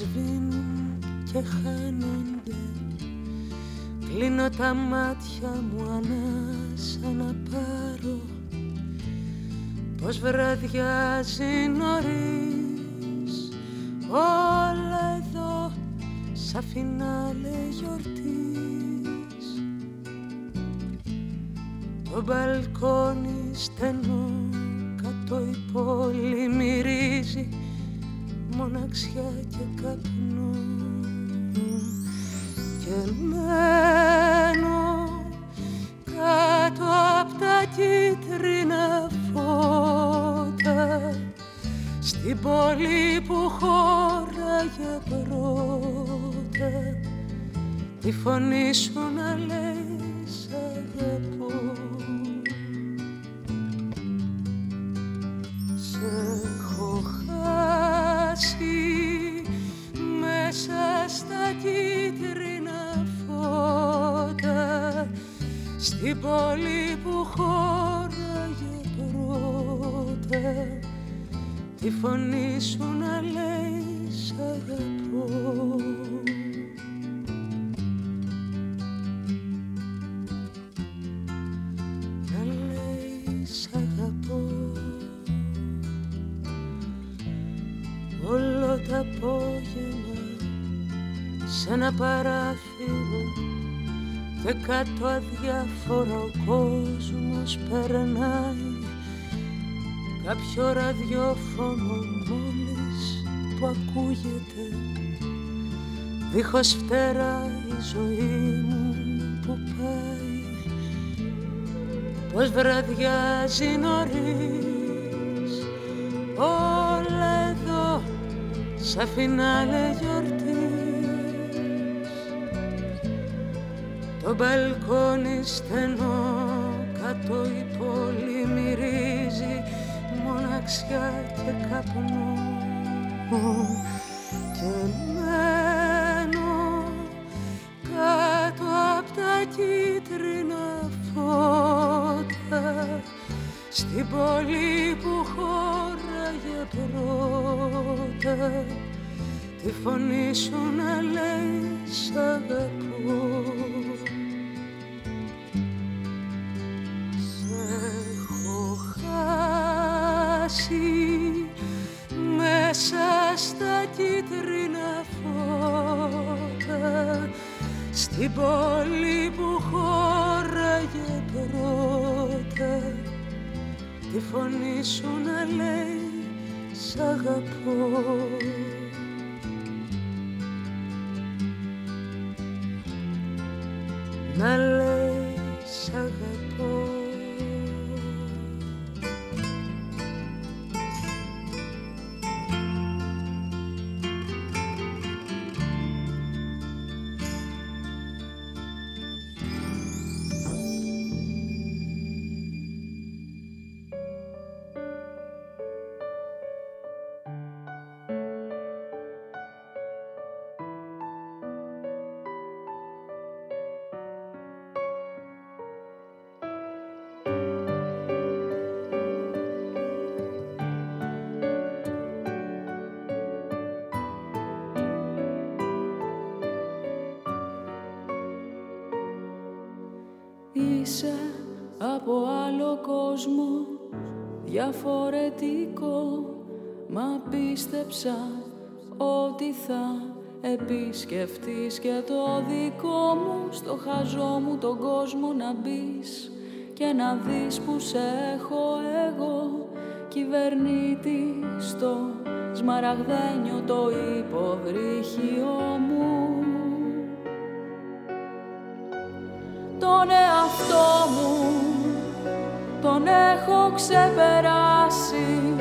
σβήνουν και χάνονται. Κλείνω τα μάτια μου ανάσα να πάρω. Πως βραδιάζει νωρίς. Όλα εδώ σαν φινάλε γιορτής. Το μπαλκόνι στενό κατ' το υπόλοιπο μοναξιά και καπνό. Και μένω κάτω απ' τα κίτρινα φώτα. Στην πόλη που χώραγε πρώτα τη φωνή σου αδιάφορα ο κόσμος περνάει. Κάποιο ραδιόφωνο μόλις που ακούγεται. Δίχως φτερά η ζωή μου που πάει. Πως βραδιάζει νωρίς. Όλα εδώ σαν φινάλε γιορτής το μπαλκόνι στενό κάτω η πόλη μυρίζει μοναξιά και καπνό. Και μένω κάτω απ' τα κίτρινα φώτα στην πόλη που χώραγε πρώτα. Τη φωνή σου να λέει σ' αγαπώ τη φωνή σου να λέει σ' αγαπώ να κόσμο διαφορετικό. Μα πίστεψα ότι θα επισκεφτείς και το δικό μου. Στο χαζό μου τον κόσμο να μπεις και να δεις που σε έχω εγώ. Κυβερνήτη στο σμαραγδένιο το υποβρύχιο μου. Τον εαυτό μου τον έχω ξεπεράσει.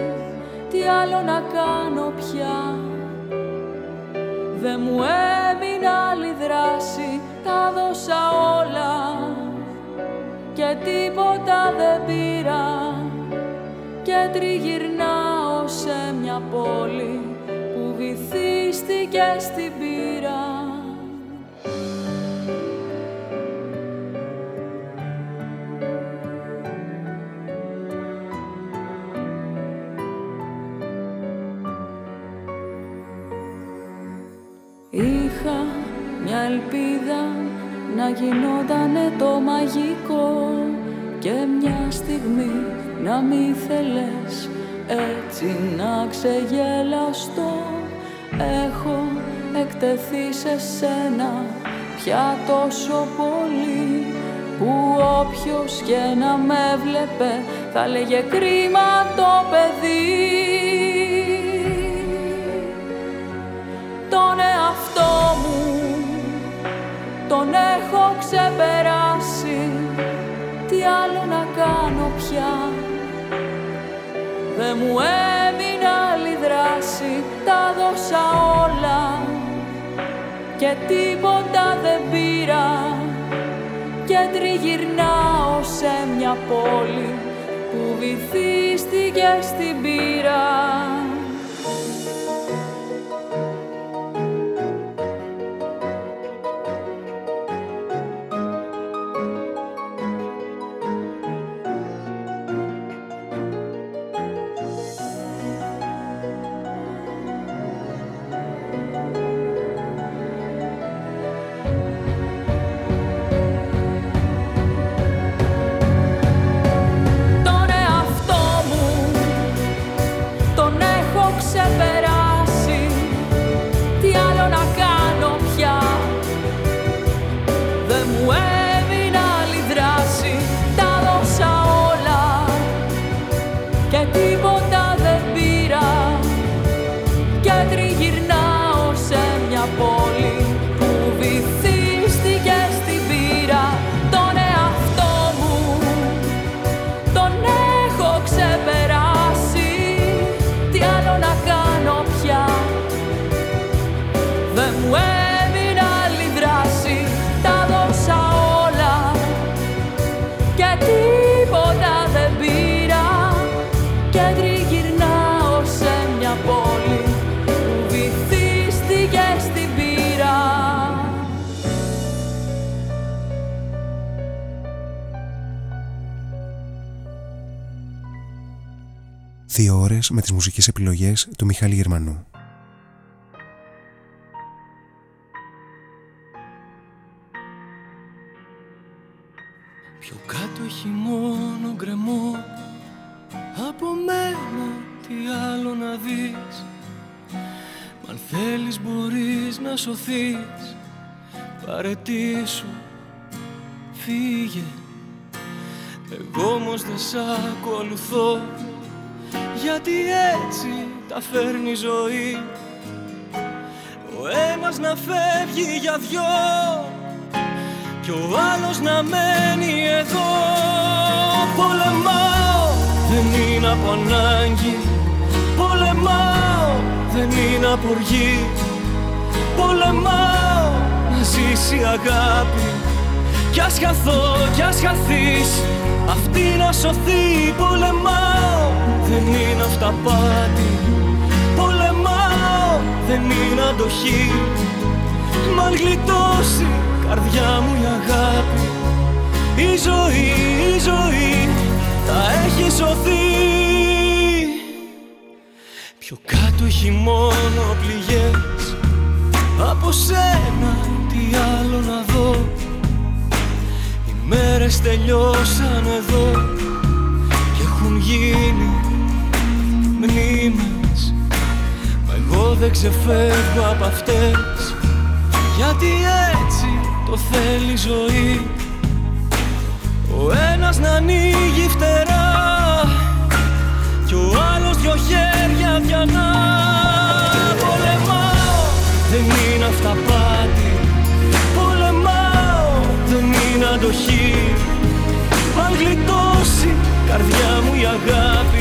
Τι άλλο να κάνω πια; Δεν μου έμεινε άλλη δράση τα δώσα όλα και τίποτα δεν πήρα. Και τριγυρνάω σε μια πόλη που βυθίστηκε στην πύρα να γινότανε το μαγικό και μια στιγμή να μη θέλες έτσι να ξεγελαστώ. Έχω εκτεθεί σε σένα πια τόσο πολύ που όποιος και να με βλέπε θα λέγε κρίμα το παιδί τον έχω ξεπεράσει. Τι άλλο να κάνω πια; Δεν μου έμεινε άλλη δράση τα δώσα όλα. Και τίποτα δεν πήρα. Και τριγυρνάω σε μια πόλη που βυθίστηκε στην πύρα. Με τις μουσικές επιλογές του Μιχάλη Γερμανού. Πιο κάτω έχει μόνο γκρεμό. Από μένα τι άλλο να δεις. Μ' αν θέλεις μπορείς να σωθείς. Παρετήσου, φύγε. Εγώ όμως δεν σ' ακολουθώ γιατί έτσι τα φέρνει η ζωή. Ο ένας να φεύγει για δυο Κι ο άλλος να μένει εδώ. Πολεμάω, δεν είναι από ανάγκη. Πολεμάω, δεν είναι από οργή Πολεμάω, να ζήσει η αγάπη. Κι ας χαθώ, κι ας χαθείς Αυτή να σωθεί. Πολεμάω δεν είναι αυταπάτη Πολεμάω, δεν είναι αντοχή. Μ' αν γλιτώσει καρδιά μου η αγάπη. Η ζωή, η ζωή θα έχει σωθεί. Πιο κάτω έχει μόνο πληγές. Από σένα τι άλλο να δω. Οι μέρες τελειώσαν εδώ. Και έχουν γίνει μνήμες Μα εγώ δεν ξεφεύγω από αυτές. Γιατί έτσι το θέλει η ζωή. Ο ένας να ανοίγει φτερά Κι ο άλλος δυο χέρια διανά. Πολεμάω, δεν είναι αυταπάτη Πολεμάω, δεν είναι αντοχή. Αν γλιτώσει καρδιά μου η αγάπη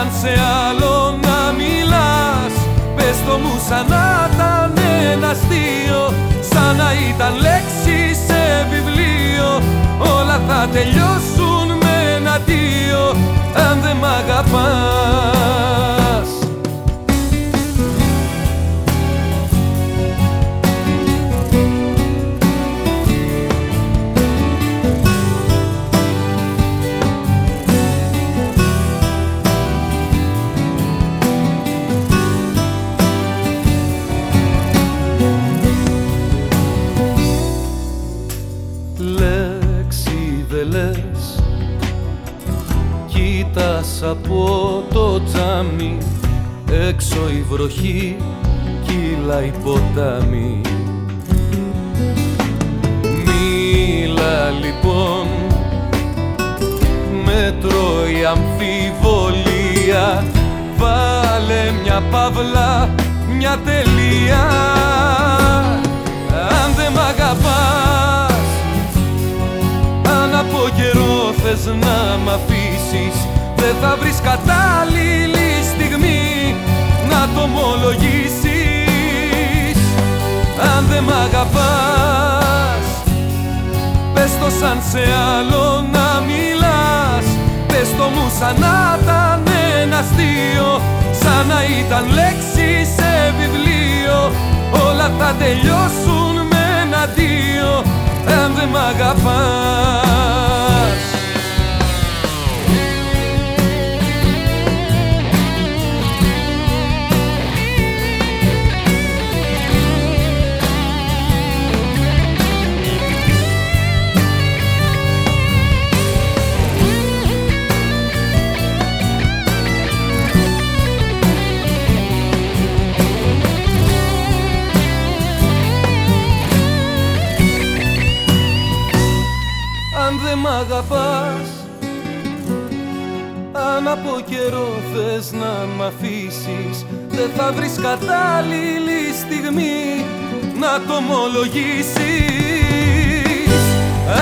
πες το σαν σε άλλο να μιλάς. Πες το μου σαν να ήταν ένα αστείο σαν να ήταν λέξη σε βιβλίο. Όλα θα τελειώσουν με ένα τίο αν δεν μ' αγαπάς έξω η βροχή κύλα ποτάμι. Μίλα λοιπόν με τρώει αμφιβολία. Βάλε μια παύλα μια τελεία. Αν δεν μ' αγαπάς αν από καιρό θες να μ' αφήσεις δεν θα βρεις κατάλληλη στιγμή να το ομολογήσεις αν δεν μ' αγαπάς πες το σαν σε άλλο να μιλάς. Πες το μου σαν να ήταν ένα αστείο σαν να ήταν λέξη σε βιβλίο. Όλα θα τελειώσουν με ένα δύο αν δεν μ' αγαπάς από καιρό θες να μ' αφήσεις. Δεν θα βρεις κατάλληλη στιγμή να το ομολογήσεις.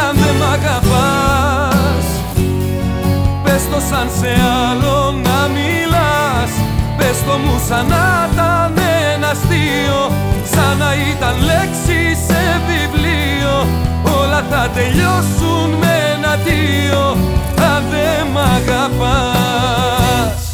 Αν δεν μ' αγαπάς Πες το σαν σε άλλο να μιλάς. Πες το μου σαν να ήταν ένα αστείο Σαν να ήταν λέξη σε βιβλίο Όλα θα τελειώσουν με αδείο αν δεν μ' αγαπάς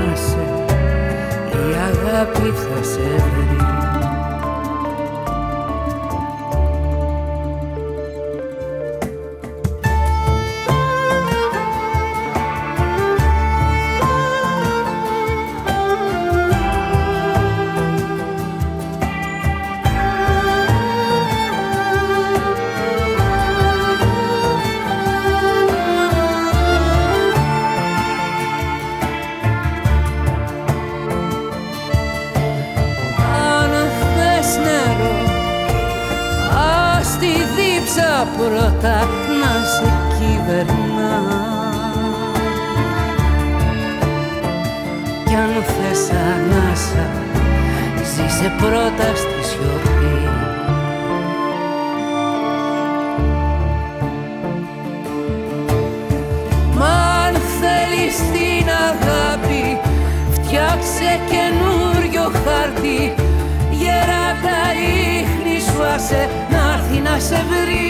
θυμάσαι η αγάπη θα σε βρει. σε βρει.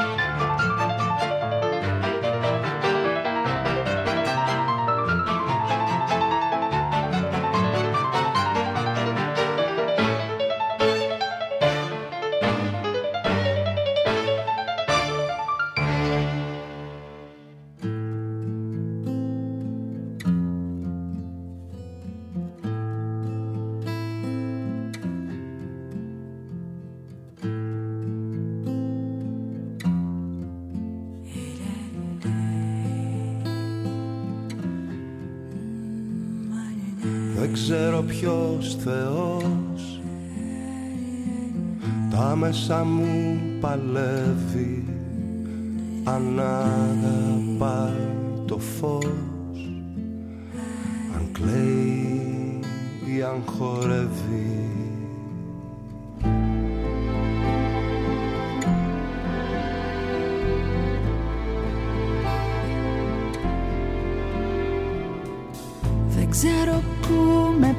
ξέρω πού με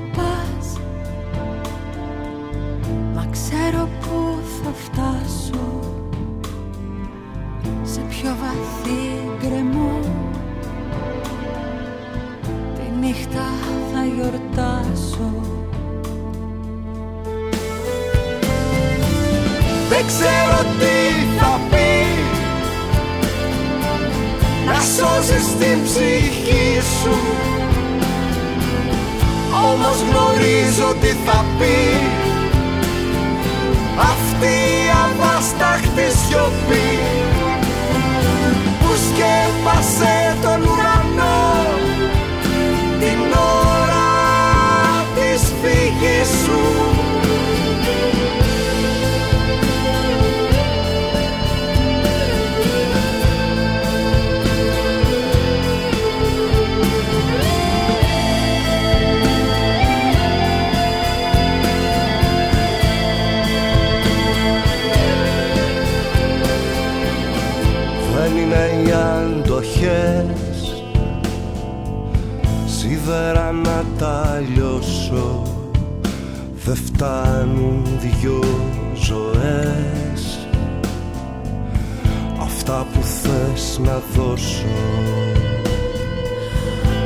δώσω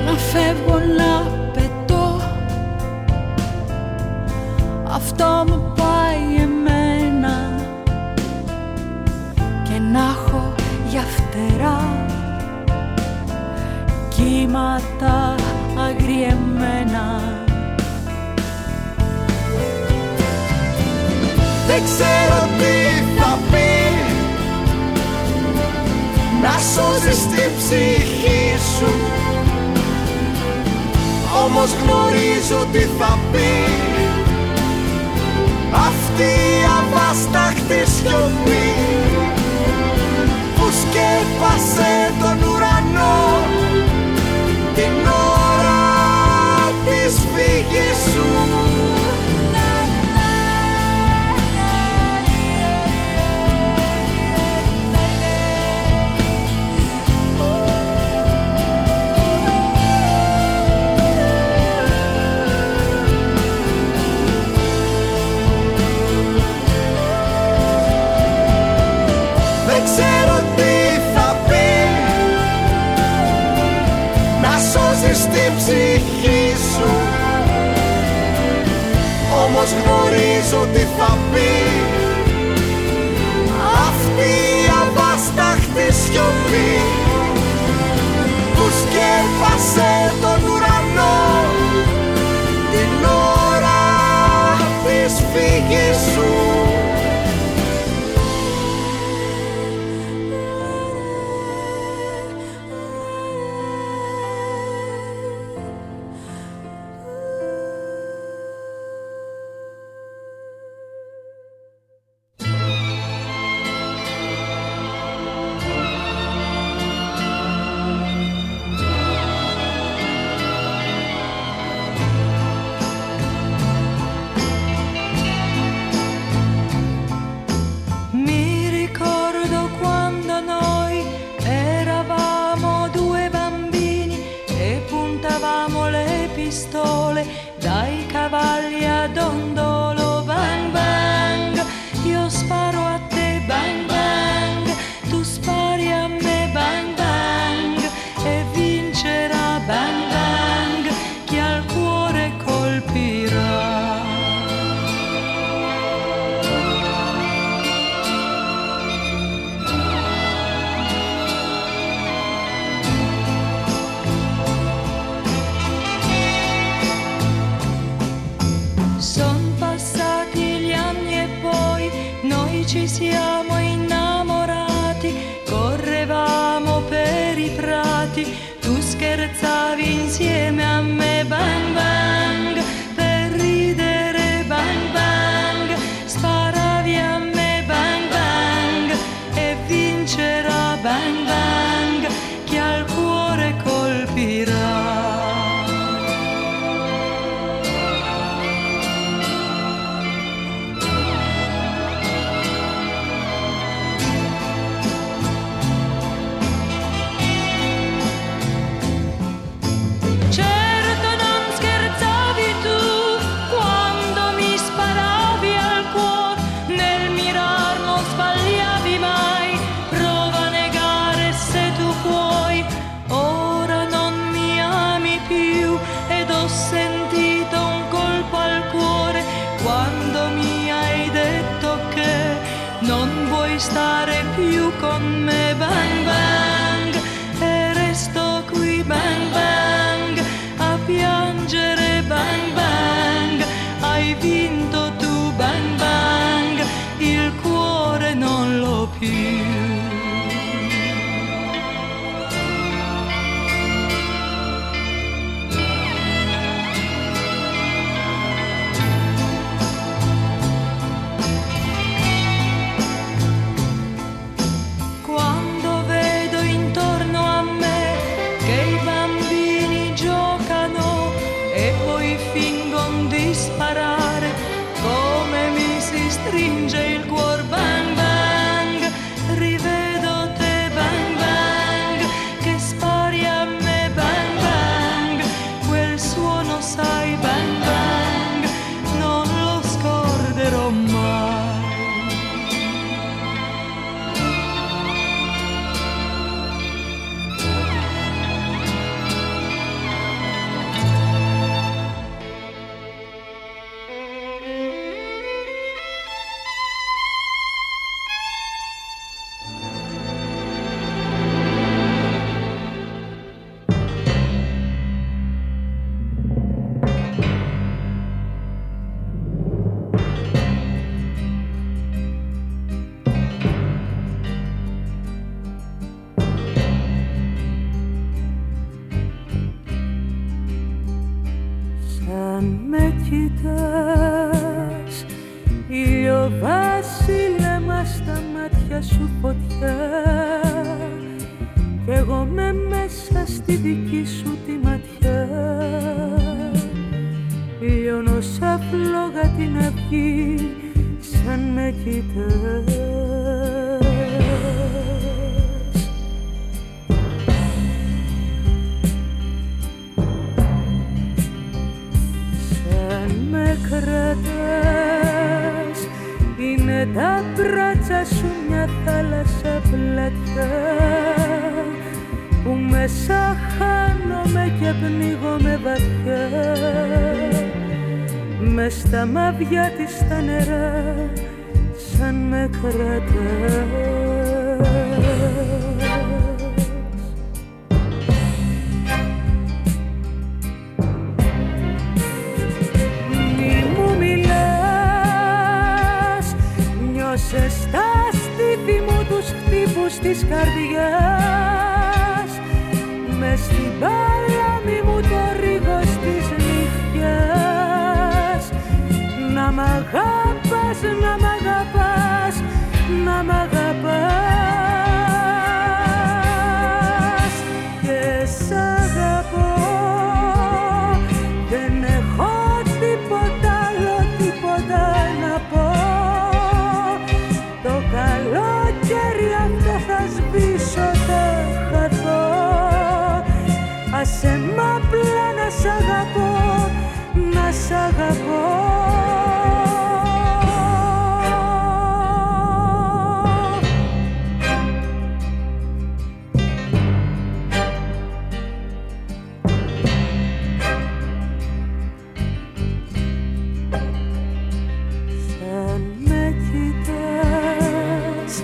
Να φεύγω να πετώ. Αυτό μου πάει εμένα. Και να έχω για φτερά Κύματα αγριεμένα Δεν ξέρω τι Να σώσεις την ψυχή σου. Όμως γνωρίζω τι θα πει. Αυτή η αβάσταχτη σιωπή Που σκέπασε τον ουρανό Την ώρα της φύγης σου ψυχή σου. Όμως γνωρίζω τι θα πει. Αυτή η αβάσταχτη σιωπή Που σκέφασε τον ουρανό Την ώρα της φύγης σου κοιτάς. Ηλιοβάσιλεμα στα μάτια σου φωτιά. Κι εγώ με μέσα στη δική σου τη ματιά. Λιώνω σαν φλόγα την αυγή σαν με κοιτάς τα μπράτσα σου μια θάλασσα πλατιά που μέσα χάνομαι και πνίγομαι βαθιά. Μες στα μάτια της τα νερά σαν με κρατάς της καρδιάς. Με στην παλάμη μου το ρίγος της νυχτιάς να μ' αγαπάς, να μ' αγαπάς, να μ' σ' αγαπώ. Σαν με κοιτάς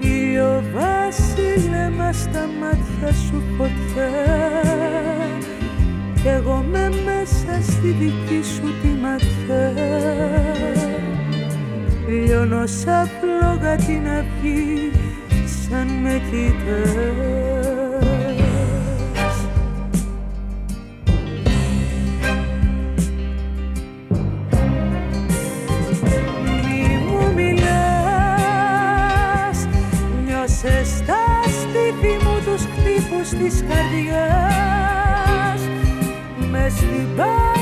Ηλιοβάσιλεμα στα μάτια σου φωτιά στη δική σου τη ματιά. Λιώνω σαν φλόγα την αυγή σαν με κοιτάς. Μη μου μιλάς Νιώσες στα στήθη μου τους χτύπους της καρδιάς. Μες στην παλάμη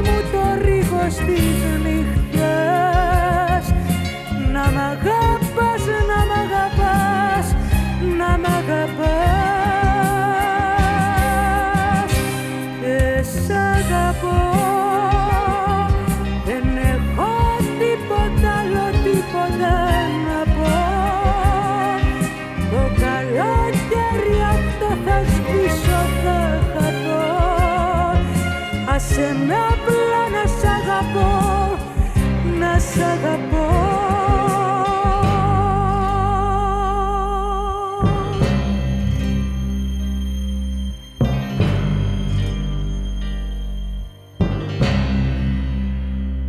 μου το ρίγος της νυχτιάς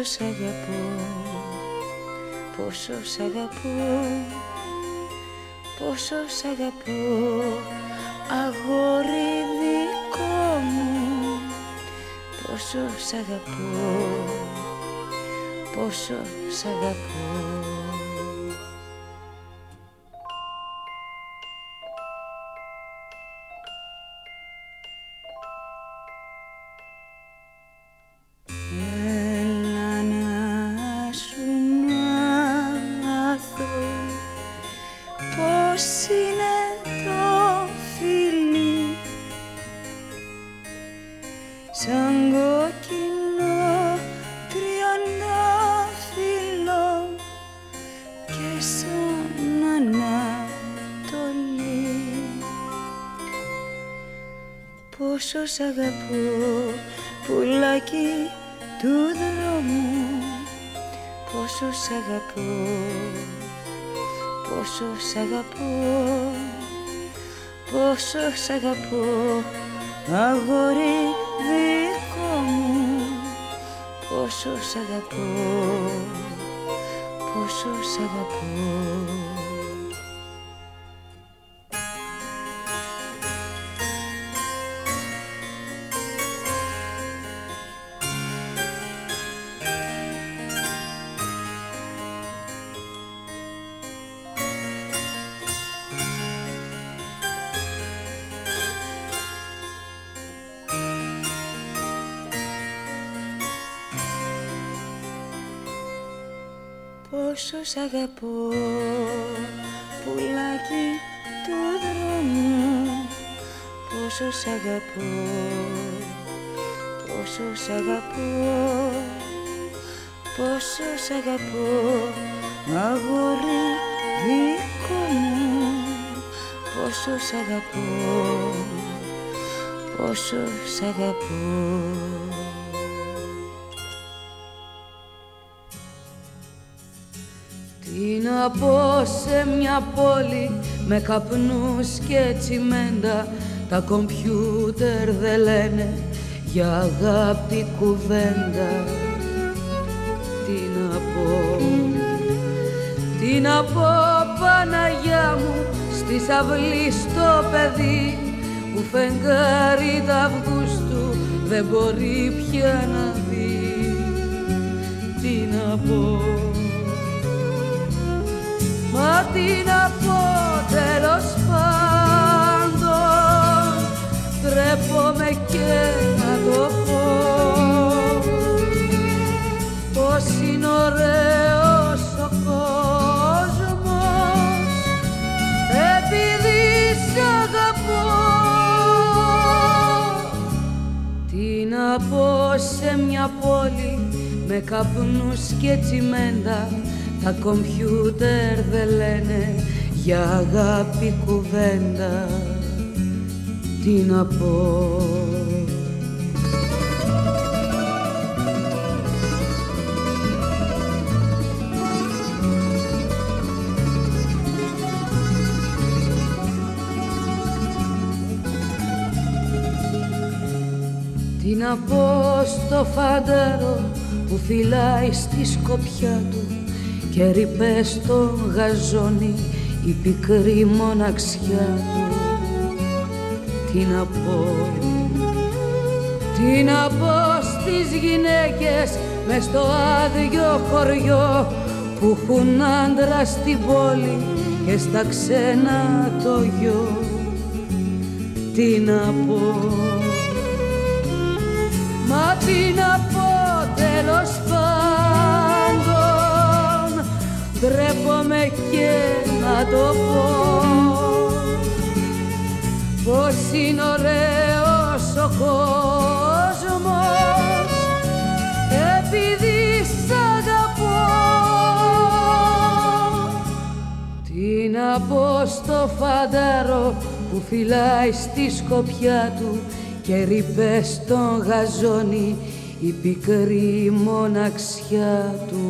Πόσος σ' αγαπώ, πόσος σ' αγαπώ, πόσος σ' αγαπώ, αγόρι δικό μου, πόσος σ' αγαπώ, πόσος σ' αγαπώ. σ' αγαπώ πουλάκι του δρόμου. Πόσο σ' αγαπώ, πόσο σ' αγαπώ Πόσο σ' αγαπώ αγόρι δικό μου. Πόσο σ' αγαπώ, πόσο σ' αγαπώ. Σ' αγαπώ. Πουλάκι του δρόμου Πόσο σ' αγαπώ Πόσο σ' αγαπώ Πόσο σ' αγαπώ. Αγόρι δικό μου Πόσο σ' αγαπώ Πόσο σ' αγαπώ να πω σε μια πόλη με καπνούς και τσιμέντα Τα κομπιούτερ δεν λένε για αγάπη κουβέντα. Τι να πω, τι να πω Παναγιά μου Στη αυλής στο παιδί που φεγγάρι τα Αυγούστου δεν μπορεί πια να δει. Τι να πω Μα τι να πω τέλος πάντων Τρέπομαι και να το πω. Πως είναι ωραίος ο κόσμος Επειδή σ' αγαπώ Τι να πω σε μια πόλη με καπνούς και τσιμέντα τα κομπιούτερ δεν λένε για αγάπη κουβέντα. Τι να πω. Τι να πω στο φαντάρο που φυλάει στη σκοπιά του και ρηπές στο γαζόνι η πικρή μοναξιά του. Τι να πω, τι να πω στις γυναίκες μες στο άδειο χωριό που έχουν άντρα στην πόλη και στα ξένα το γιο. Τι να πω, μα τι να πω ντρέπομαι και να το πω. Πως είναι ωραίος ο κόσμος επειδή σ' αγαπώ. Τι να πω στο φαντάρο που φυλάει στη σκοπιά του και ρηπές στον γαζόνι η πικρή μοναξιά του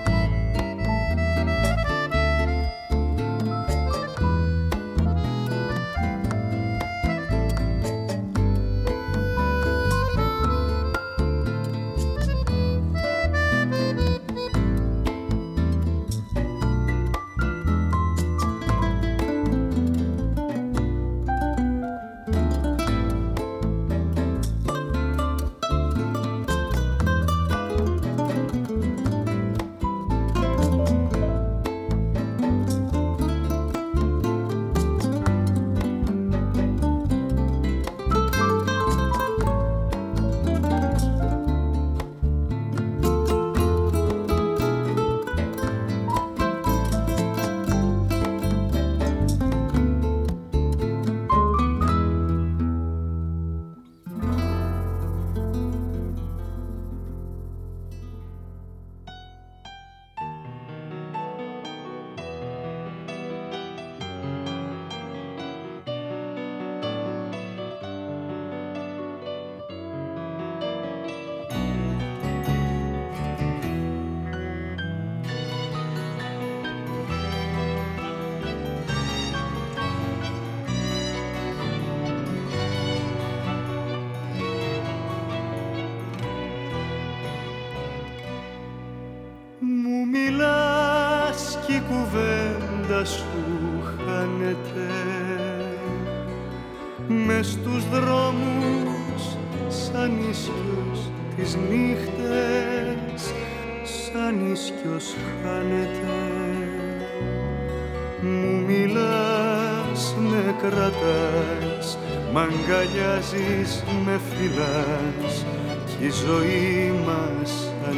Αγκαλιάζεις, με φυλάς κι η ζωή μας σαν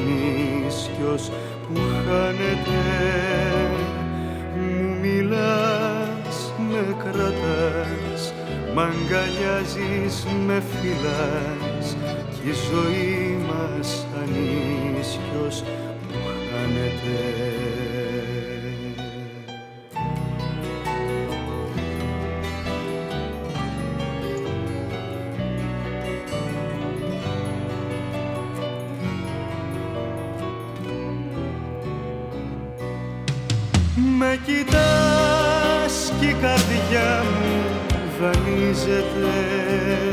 ίσιος που χάνεται. Μου μιλάς, με κρατάς μ' αγκαλιάζεις, με φυλάς κι η ζωή δανείζεται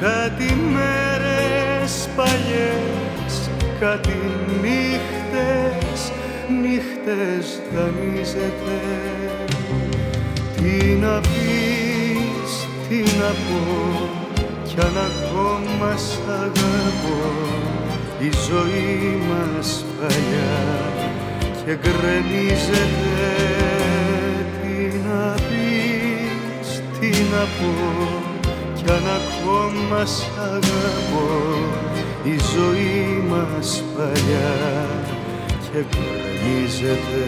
Κάτι μέρες παλιές, κάτι νύχτες, νύχτες δανείζεται. Τι να πεις, τι να πω, κι αν ακόμα σ' αγαπώ. Η ζωή μας παλιά και γκρεμίζεται τι να πω κι αν ακόμα σ' αγαπώ η ζωή μας παλιά και γκρεμίζεται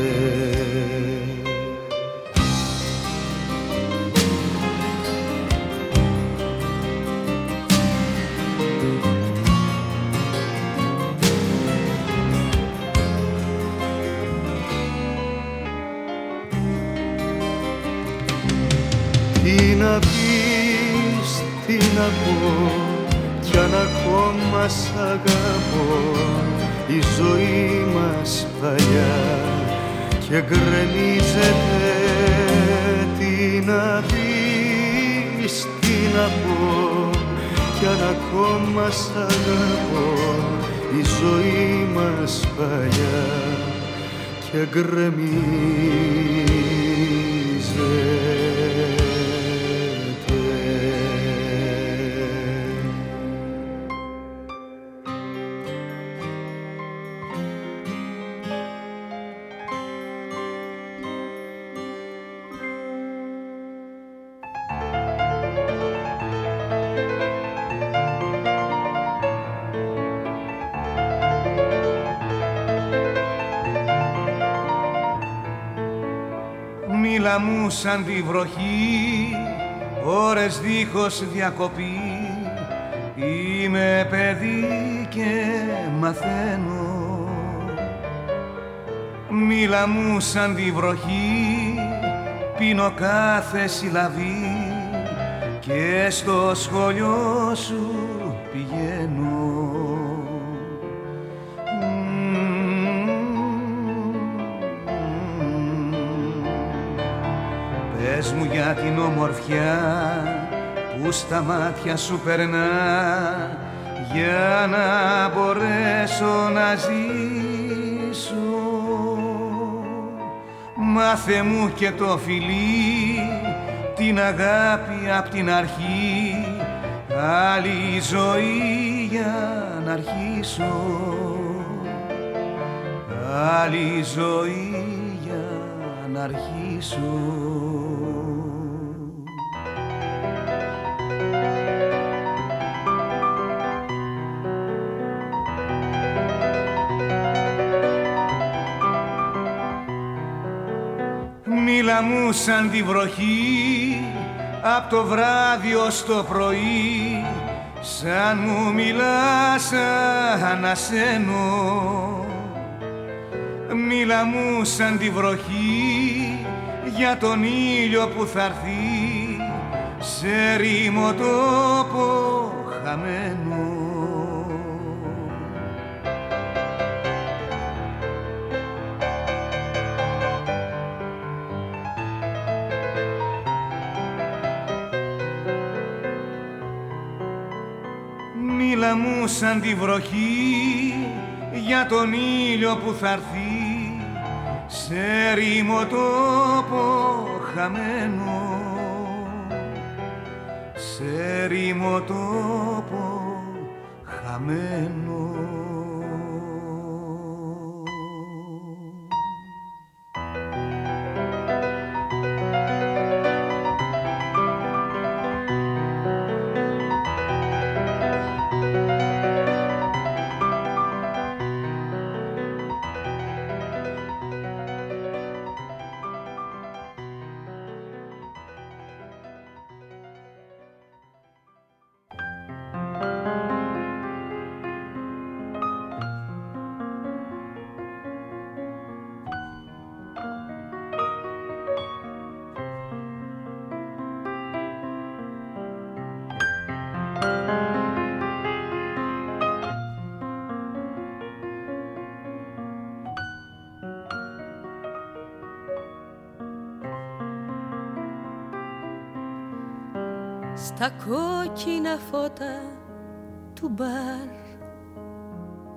κι αν ακόμα σ' αγαπώ η ζωή μας παλιά και γκρεμίζεται τι να πεις, τι να πω. Κι αν ακόμα σ' αγαπώ η ζωή μας παλιά και γκρεμίζεται σαν τη βροχή, ώρες δίχως διακοπή. Είμαι παιδί και μαθαίνω. Μίλα μου σαν τη βροχή, πίνω κάθε συλλαβή. Και στο σχολείο σου που στα μάτια σου περνά για να μπορέσω να ζήσω. Μάθε μου και το φιλί την αγάπη απ' την αρχή άλλη ζωή για να αρχίσω. Άλλη ζωή για να αρχίσω μου σαν τη βροχή απ' το βράδυ ως το πρωί. Σαν μου μιλάς ανασένω. Μίλα μου σαν τη βροχή για τον ήλιο που θα έρθει. Σε ρήμο τόπο χαμένο μου σαν τη βροχή για τον ήλιο που θα έρθει. Σε σε ρήμο τόπο χαμένο. Σε ρήμο τόπο χαμένο στα κόκκινα φώτα του μπαρ.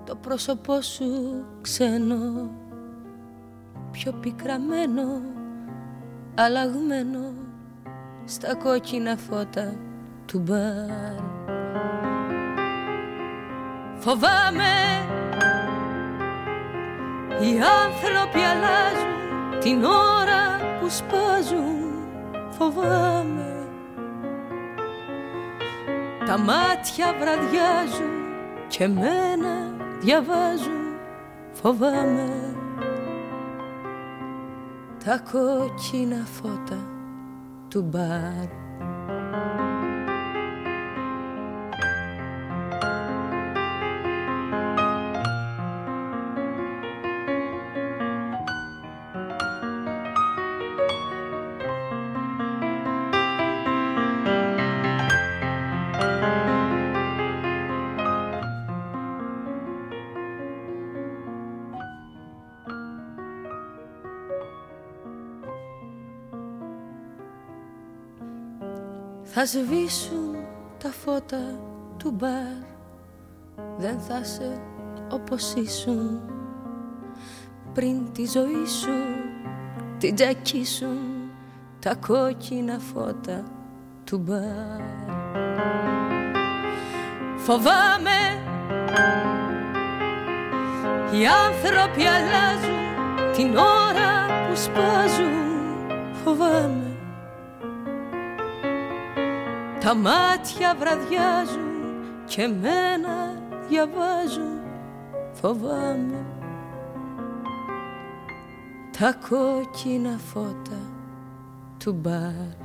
Το πρόσωπό σου ξένο πιο πικραμένο αλλαγμένο στα κόκκινα φώτα του μπαρ. Φοβάμαι οι άνθρωποι αλλάζουν την ώρα που σπάζουν. Φοβάμαι τα μάτια βραδιάζουν και μένα διαβάζουν. Φοβάμαι τα κόκκινα φώτα του μπαρ Θα σβήσουν τα φώτα του μπαρ. Δεν θα σε όπως ήσουν Πριν τη ζωή σου την τζακίσουν Τα κόκκινα φώτα του μπαρ. Φοβάμαι. Οι άνθρωποι αλλάζουν την ώρα που σπάζουν. Φοβάμαι τα μάτια βραδιάζουν και μένα διαβάζουν. Φοβάμαι τα κόκκινα φώτα του μπαρ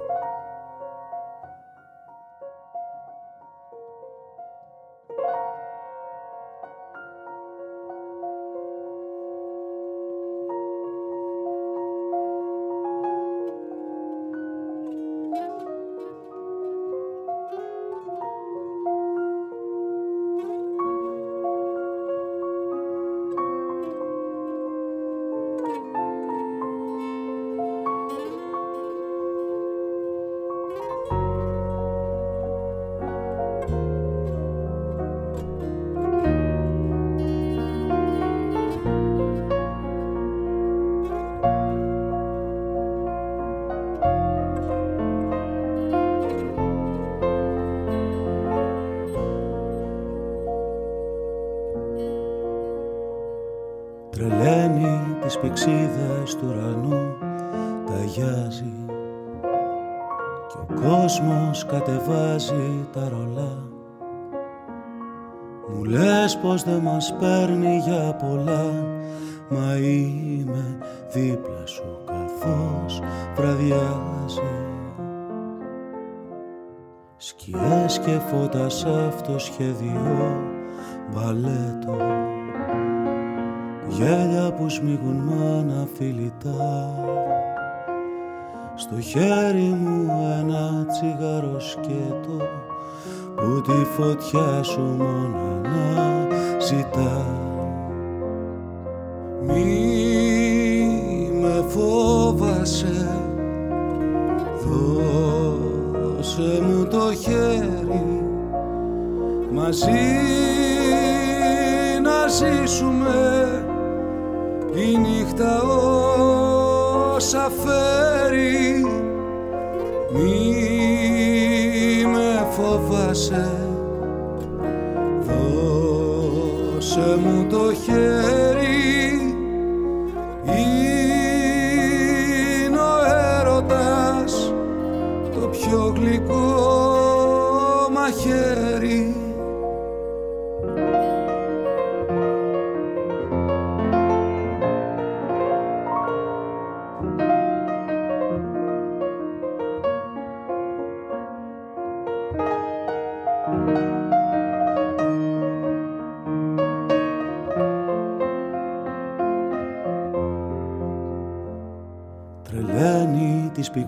Μας παίρνει για πολλά. Μα είμαι δίπλα σου καθόλου καθώς βραδιάζει. Σκιές και φώτα σ' αυτό σχέδιο μπαλέτο. Γέλια που σμίγουν μάνα φιλιτά. Στο χέρι μου ένα τσιγάρο σκέτο Που τη φωτιά σου μόνο να ζητά. Μη με φόβασε Δώσε μου το χέρι Μαζί να ζήσουμε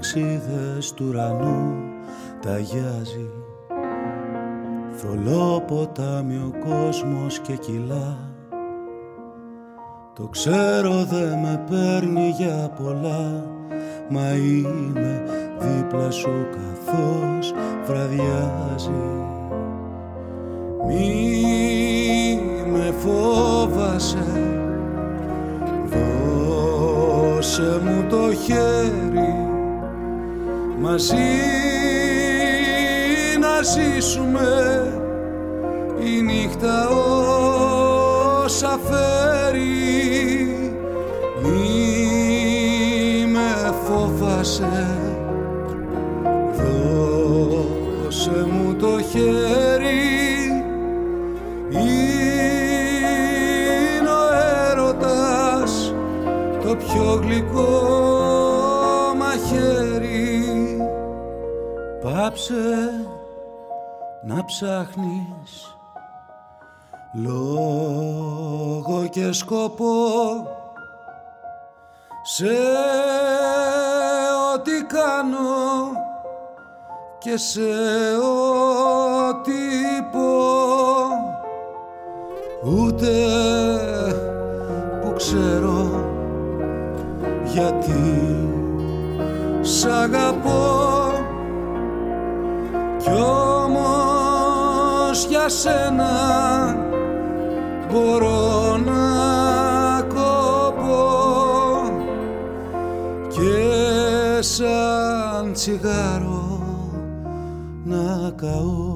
Τρελαίνει τις πηξίδες του ουρανού ταγιάζει Θολό ποτάμι ο κόσμος και κιλά Το ξέρω δε με παίρνει για πολλά Μα είμαι δίπλα σου καθώς βραδιάζει. Μη με φόβασε Δώσε μου το χέρι μαζί να ζήσουμε η νύχτα όσα φέρει. Μη με φόβασε δώσε μου το χέρι. Είναι ο έρωτας το πιο γλυκό πάψε να ψάχνεις λόγο και σκοπό. Σε ό,τι κάνω και σε ό,τι πω. Ούτε που ξέρω γιατί σ' αγαπώ κι όμως για σένα μπορώ να κοπώ και σαν τσιγάρο να καώ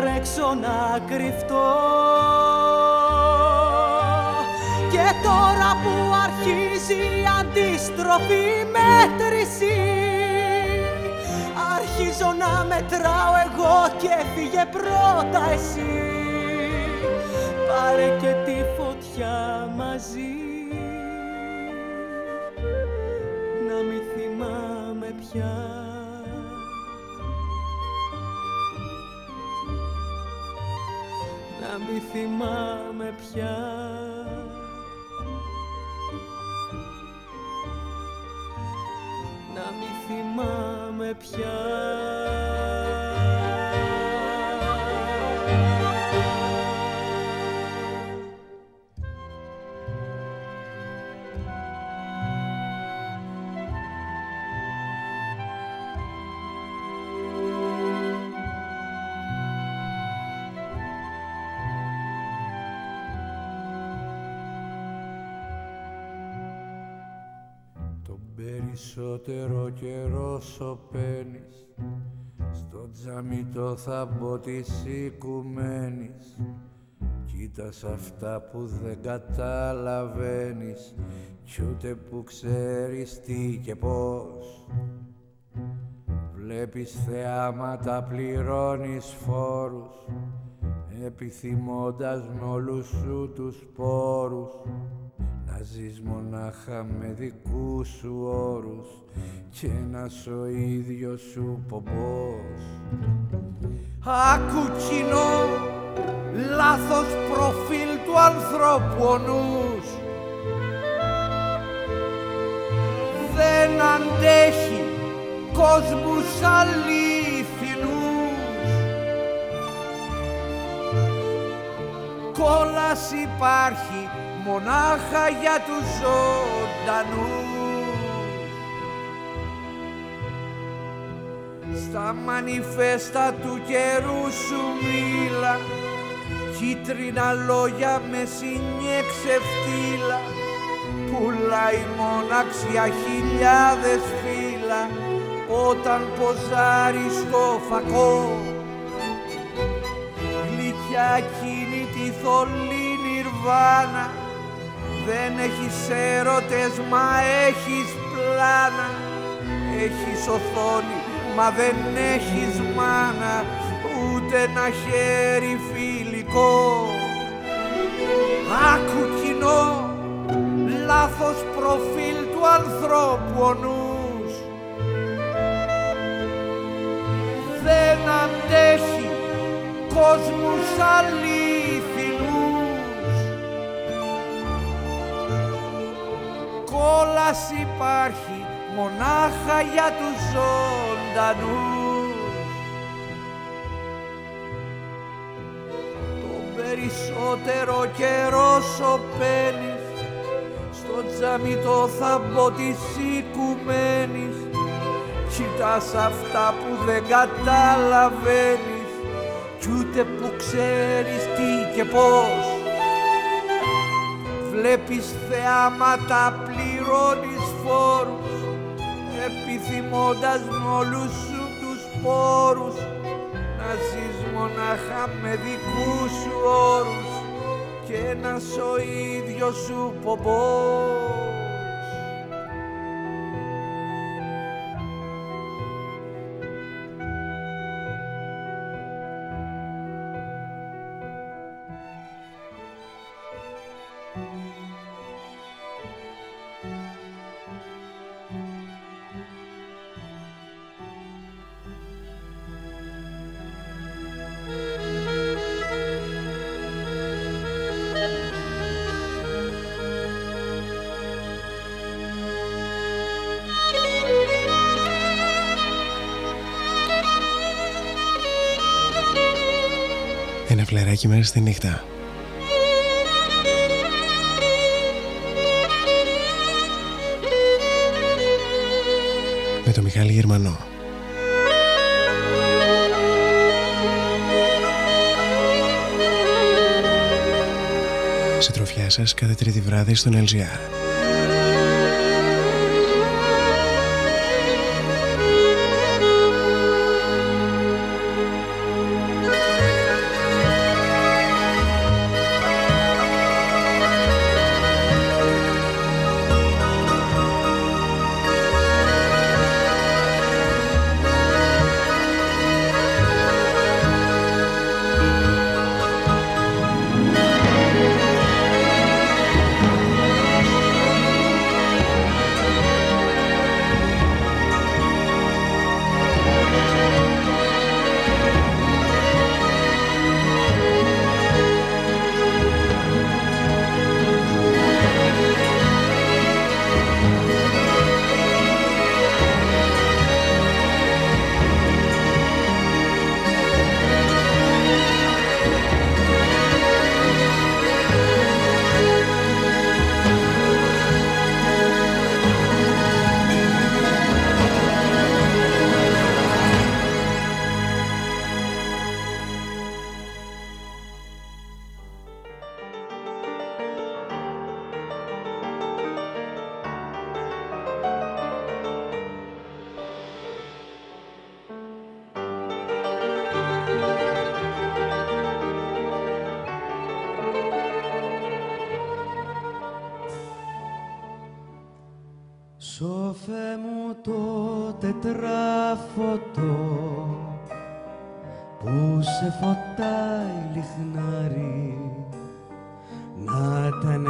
τρέξω να κρυφτώ. Και τώρα που αρχίζει η αντίστροφη μέτρηση Αρχίζω να μετράω εγώ και φύγε πρώτα εσύ. Πάρε και τη φωτιά μαζί. Να μη θυμάμαι πια θυμάμαι πια περισσότερο καιρό σωπαίνεις. Στο τζαμί το θαμπό της οικουμένης. Κοίτας αυτά που δεν καταλαβαίνεις. Κι ούτε που ξέρεις τι και πώς. Βλέπεις θεάματα, πληρώνεις φόρους. Επιθυμώντας με όλους σου τους πόρους να ζεις μονάχα με δικούς σου όρους και να ο ίδιος σου πομπός. Άκου κοινό, λάθος προφίλ του ανθρώπου ο νους. Δεν αντέχει κόσμους αλήθινους. Κόλας υπάρχει μονάχα για τους ζωντανούς. Στα μανιφέστα του καιρού σου μίλα κίτρινα λόγια με συνιέξε φτύλα πουλάει μοναξιά χιλιάδες φύλλα όταν ποζάρει στο φακό γλυκιά εκείνη τη θολή νιρβάνα δεν έχεις έρωτες μα έχεις πλάνα. Έχεις οθόνη μα δεν έχεις μάνα. Ούτε ένα χέρι φιλικό. Άκου κοινό, λάθος προφίλ του ανθρώπου ο νους. Δεν αντέχει κόσμους αλήθινους μας υπάρχει μονάχα για τους ζωντανούς. Το περισσότερο καιρό σωπαίνεις στο τζαμί το θαμπό της οικουμένης. Κοιτάς αυτά που δεν καταλαβαίνεις κι ούτε που ξέρεις τι και πώς. Βλέπεις θεάματα, πληρώνεις φόρους επιθυμώντας με όλους σου τους πόρους να ζεις μονάχα με δικούς σου όρους και να ο ίδιος σου πομπός. Φλεράκι μέσα στη νύχτα. Με το Μιχάλη Γερμανό. Συντροφιά σας κάθε τρίτη βράδυ στον LGR. प्रार्थना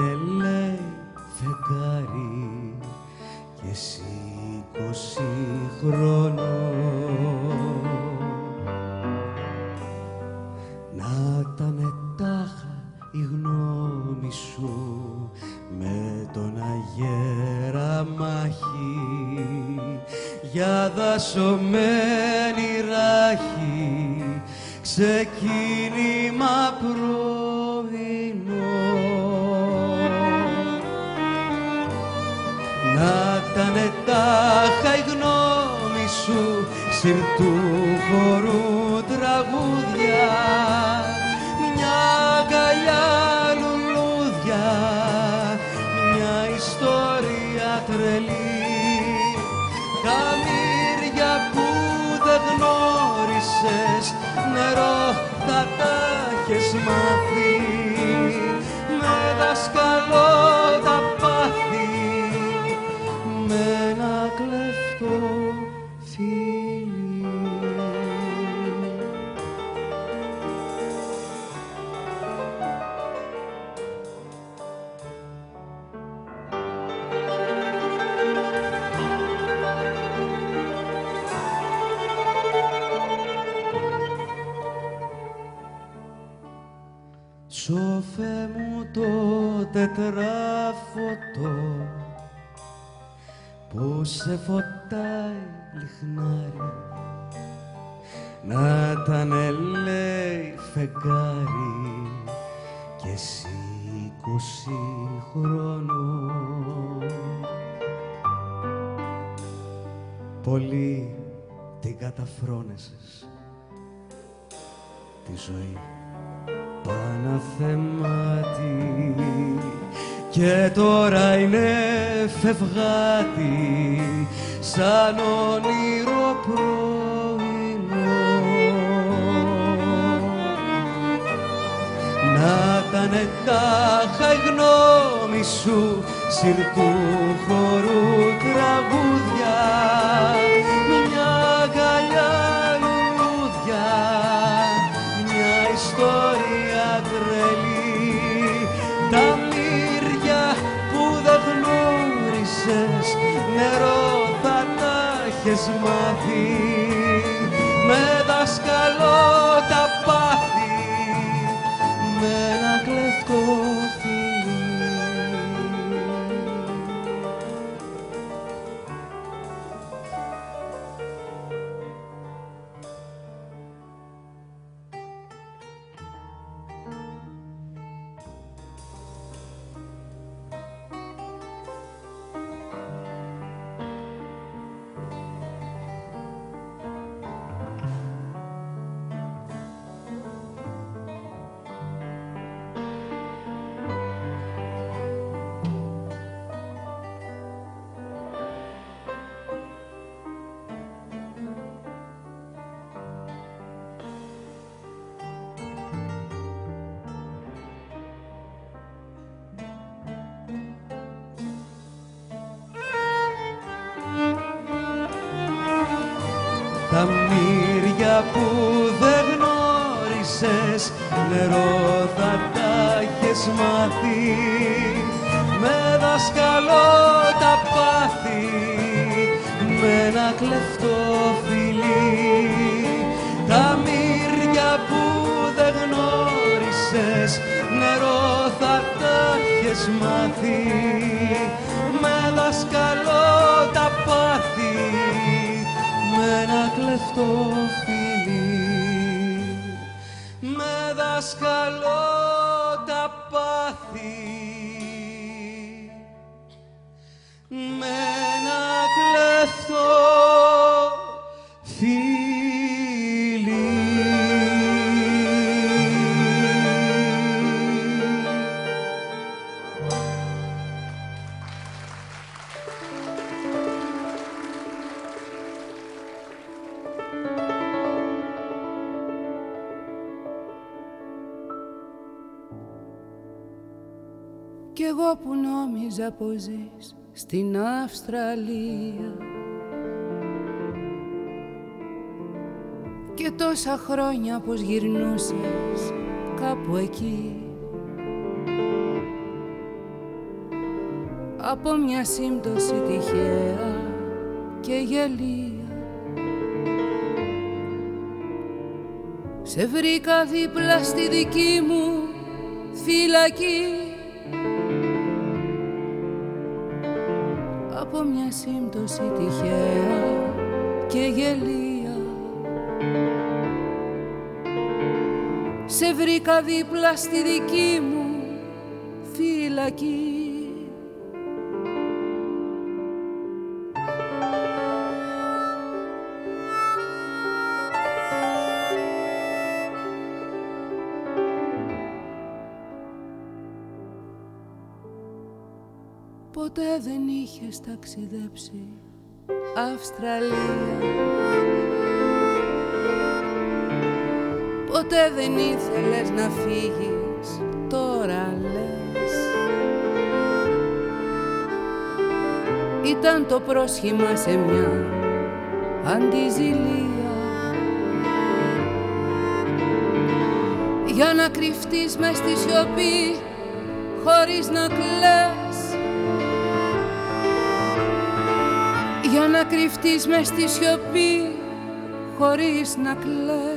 φωτάει λιχνάρι να ήταν λέει φεγγάρι και εσύ είκοσι χρόνο Πολύ την καταφρόνεσες τη ζωή. Παναθεμάτη και τώρα είναι φευγάτη σαν όνειρο πρωινό. Να ήταν τάχα η γνώμη σου σιρτού τα μύρια που δεν γνώρισες νερό θα τα έχεις μάθει. Με δασκαλό τα πάθη με ένα κλεφτό φιλί. Τα μύρια που δεν γνώρισες νερό θα τα έχεις μάθει. Με δασκαλό τα πάθη με ένα κλεφτό φιλί. Με δασκαλό τα πάθη. Με ένα κλεφτό νόμιζα πως ζεις στην Αυστραλία. Και τόσα χρόνια πως γυρνούσες κάπου εκεί. Από μια σύμπτωση τυχαία και γελία. Σε βρήκα δίπλα στη δική μου φυλακή από μια σύμπτωση τυχαία και γελία. Σε βρήκα δίπλα στη δική μου φυλακή Ποτέ δεν είχες ταξιδέψει. Αυστραλία. Ποτέ δεν ήθελες να φύγεις. Τώρα λες. Ήταν το πρόσχημα σε μια αντιζηλία. Για να κρυφτείς μες στη σιωπή χωρίς να κλαις για να κρυφτείς μες στη σιωπή χωρίς να κλαις.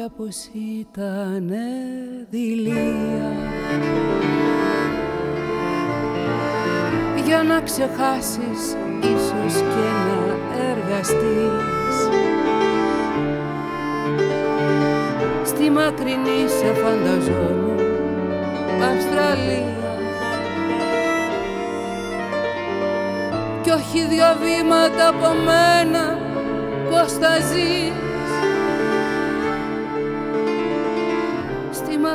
Νόμιζα πως ήταν δειλία Για να ξεχάσεις ίσως και να εργαστείς. Στη μακρινή σε φανταζόμουν Αυστραλία. Κι όχι δυο βήματα από μένα πως θα ζεις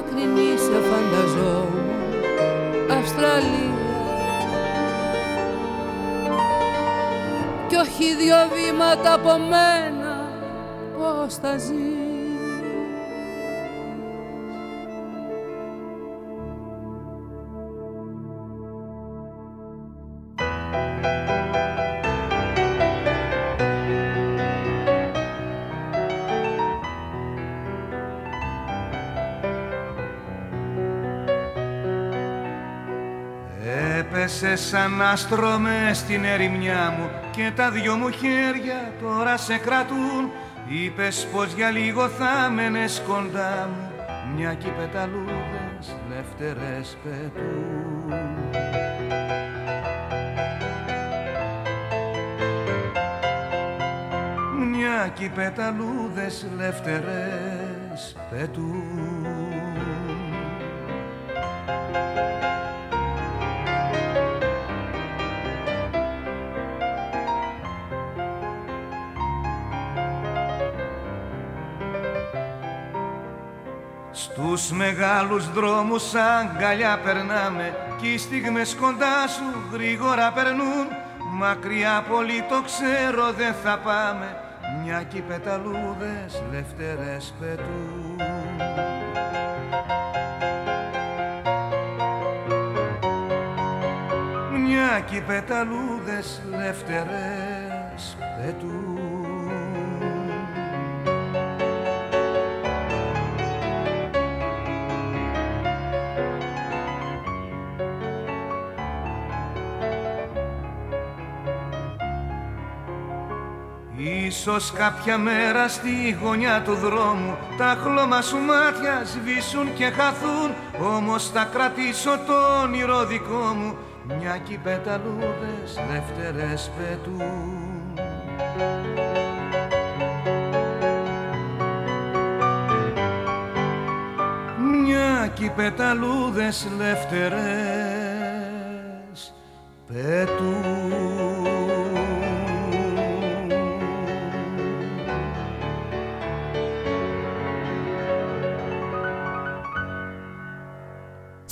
μακρινής σε φανταζόμουν Αυστραλία. Κι όχι δυο βήματα από μένα. Πως θα ζεις σαν άστρο μες στην ερημιά μου και τα δυο μου χέρια τώρα σε κρατούν. Είπες πως για λίγο θα μένες κοντά μου μια κι πεταλούδες λευτερές πετούν. Μια κι πεταλούδες λευτερές πετούν Στους μεγάλους δρόμους αγκαλιά περνάμε Κι οι στιγμές κοντά σου γρήγορα περνούν. Μακριά πολύ το ξέρω δεν θα πάμε. Μια κι οι πεταλούδες λευτερές πετούν. Μια κι οι πεταλούδες λευτερές πετούν Ίσως κάποια μέρα στη γωνιά του δρόμου τα χλώμα σου μάτια σβήσουν και χαθούν όμως θα κρατήσω το όνειρο δικό μου μια κι πεταλούδες δεύτερες πετούν. Μια κι πεταλούδες λευτερές πετούν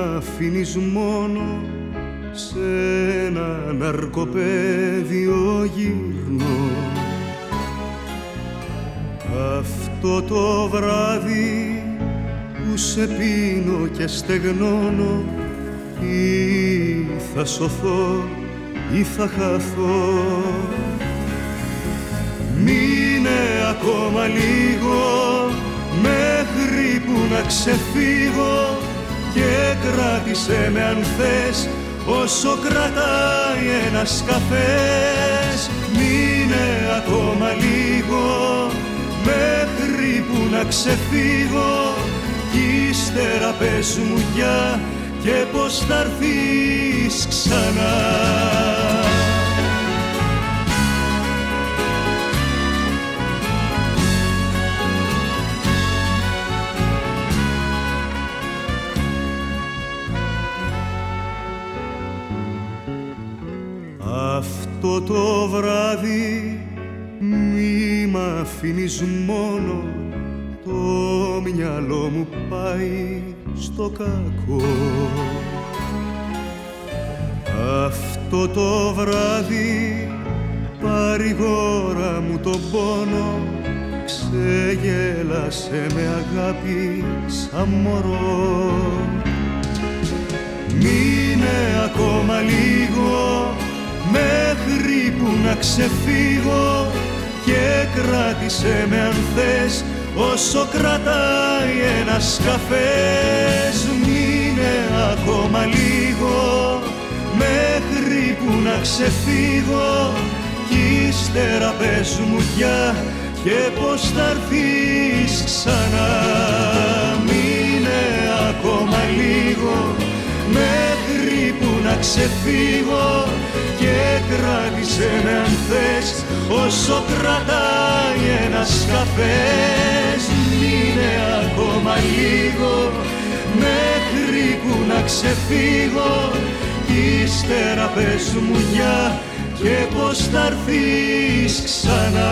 Αφήνεις μόνο σε ένα ναρκοπαίδιο γυρνώ. Αυτό το βράδυ που σε πίνω και στεγνώνω ή θα σωθώ ή θα χαθώ. Μείνε ακόμα λίγο μέχρι που να ξεφύγω και κράτησε με αν θες όσο κρατάει ένας καφές. Μείνε ακόμα λίγο μέχρι που να ξεφύγω. Κι ύστερα πες μου για και πως θα έρθεις ξανά βράδυ μη μ' αφήνεις μόνο. Το μυαλό μου πάει στο κακό. Αυτό αυτό το βράδυ παρηγόρα μου τον πόνο. Ξεγέλασε με αγάπη σαν μωρό. Μείνε ακόμα λίγο μέχρι που να ξεφύγω και κράτησε με αν θες όσο κρατάει ένας καφές Μείνε ακόμα λίγο. Μέχρι που να ξεφύγω κι ύστερα πες μου πια και πως θα έρθεις ξανά. Μείνε ακόμα λίγο μέχρι που να ξεφύγω και κράτησε με αν θες όσο κρατάει ένας καφές. Μείνε ακόμα λίγο μέχρι που να ξεφύγω. Κι ύστερα πες μου για και πως θα έρθεις ξανά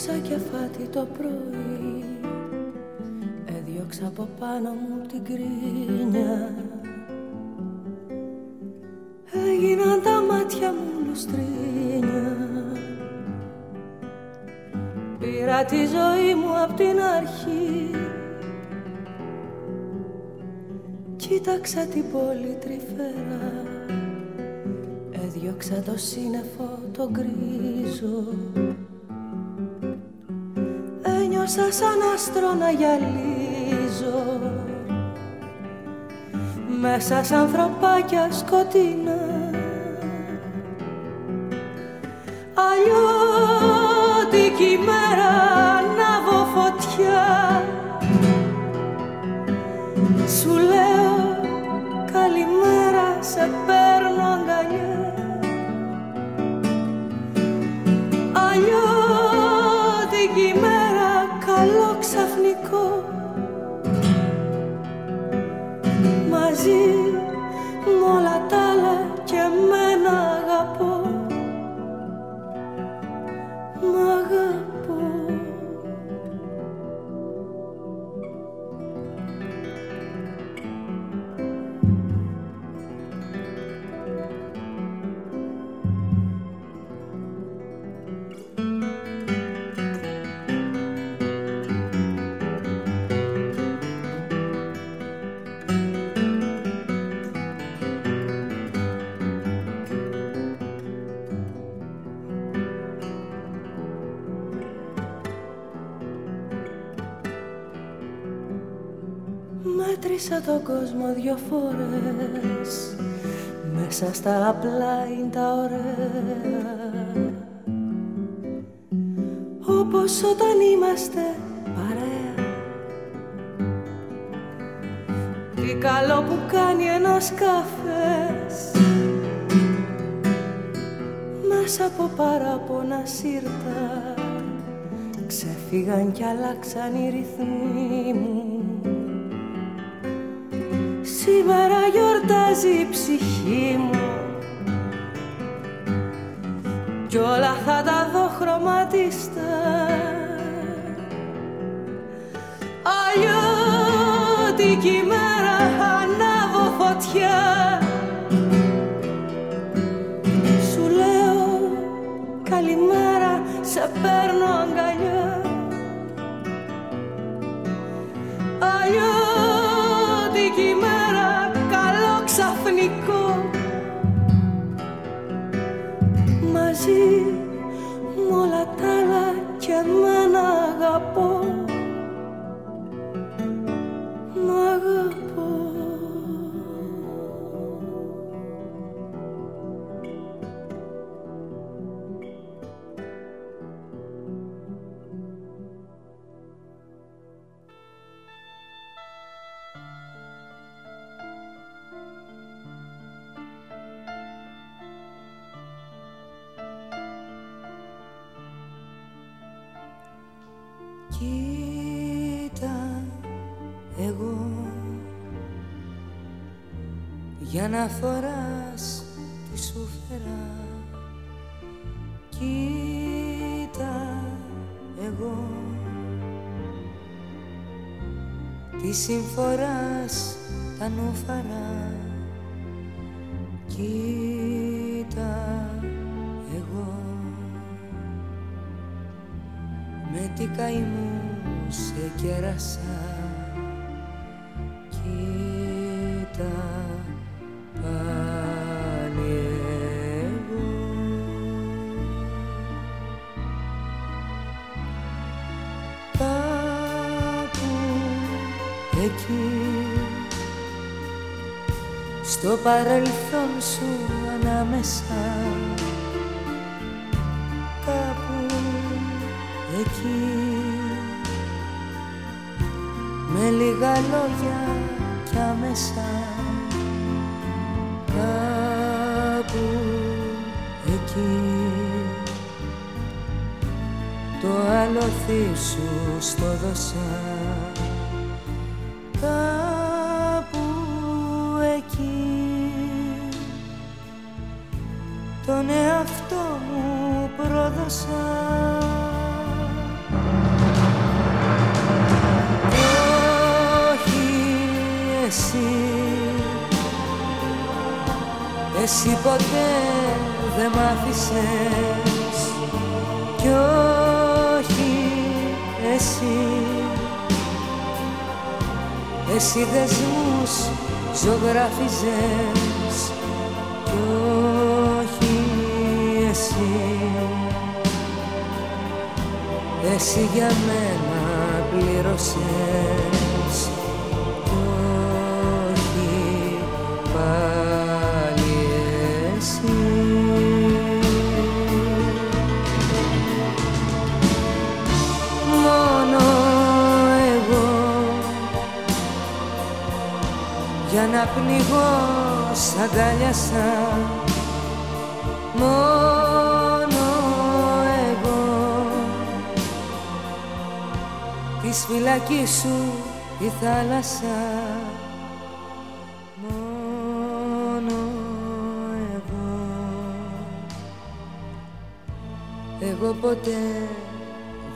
Ξύπνησα και φάτι το πρωί. Έδιωξα από πάνω μου την κρίνια. Έγιναν τα μάτια μου λουστρίνια. Πήρα τη ζωή μου από την αρχή. Κοίταξα την πόλη τρυφέρα Έδιωξα το σύννεφο το γκρίζο Ένιωσα σαν άστρο να γυαλίζω. Μέσα σαν ανθρωπάκια σκοτεινά. Αλλιώτικη μέρα κόσμο δυο φορές. Μέσα στα απλά είναι τα ωραία. Όπως όταν είμαστε παρέα. Τι καλό που κάνει ένας καφές. Μέσα από παράπονα σύρτα. Ξεφύγαν κι αλλάξαν οι ρυθμοί μου Σήμερα γιορτάζει η ψυχή μου. Κι όλα θα τα δω χρωματιστά Αλλιώτικη μέρα ανάβω φωτιά. Σου λέω καλημέρα σε παίρνω μαζί. Μ' όλα τα άλλα εμένα αγαπώ. Στο παρελθόν σου ανάμεσα. Κάπου εκεί. Με λίγα λόγια κι άμεσα. Κάπου εκεί. Το άλοθη σου στο δώσα ζωγράφιζες κι όχι εσύ. Εσύ για μένα πλήρωσες για να πνιγώ σ' αγκάλιασα μόνο εγώ. Της φυλακής σου η θάλασσα. Μόνο εγώ. Εγώ ποτέ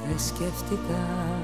δεν σκέφτηκα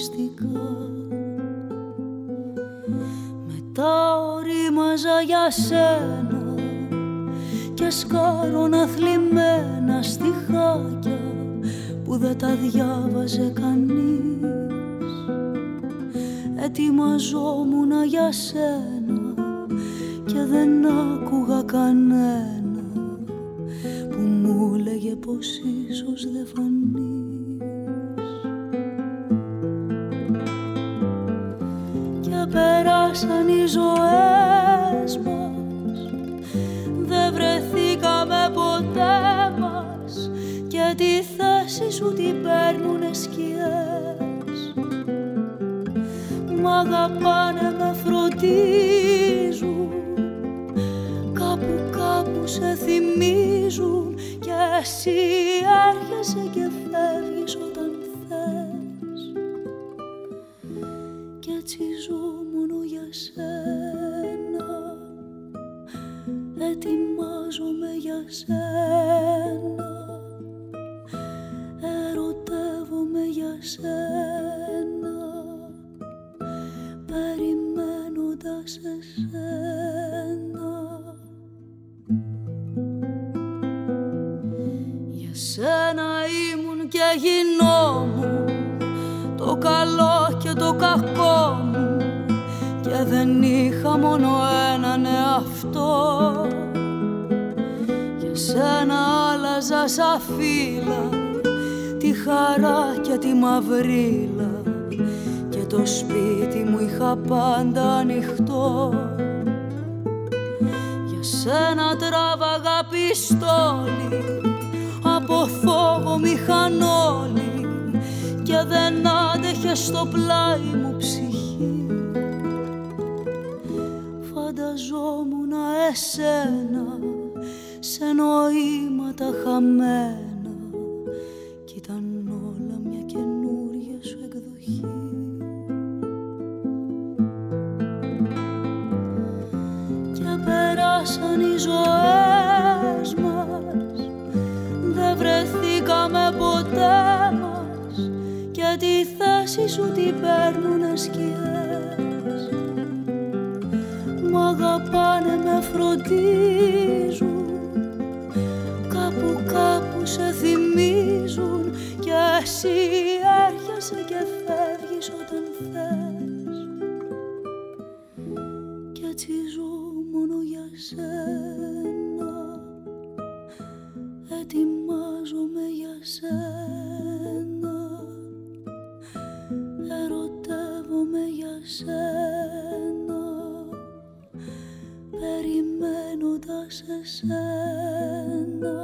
Κρυμμένα μυστικά μετά ορίμαζα για σένα και σκάρωνα θλιμμένα στιχάκια που δεν τα διάβαζε κανείς. Ετοιμαζόμουνα για σένα και δεν άκουγα κανένα που μου λέγε πως ίσως δεν φανείς με φροντίζουν Κάπου κάπου σε θυμίζουν εσύ έρχεσαι και φεύγεις όταν θες. Κι έτσι ζω εαυτό Για σένα άλλαζα σαν φύλλα τη χαρά και τη μαυρίλα. Και το σπίτι μου είχα πάντα ανοιχτό. Για σένα τράβαγα πιστόλι από φόβο μηχανόλι. Και δεν άντεχε στο πλάι μου ψυχή. Φανταζόμουν εσένα σε νοήματα χαμένα. Κι ήταν όλα μια καινούρια σου εκδοχή. Και περάσαν οι ζωές μας. Δεν βρεθήκαμε ποτέ μας. Και τη θέση σου την παίρνουνε σκιές αγαπάνε, με φροντίζουν. Κάπου κάπου σε θυμίζουν Και εσύ έρχεσαι και φεύγεις όταν θες. Κι έτσι ζω μόνο για σένα. Ετοιμάζομαι για σένα. Ερωτεύομαι για σένα Περιμένοντας εσένα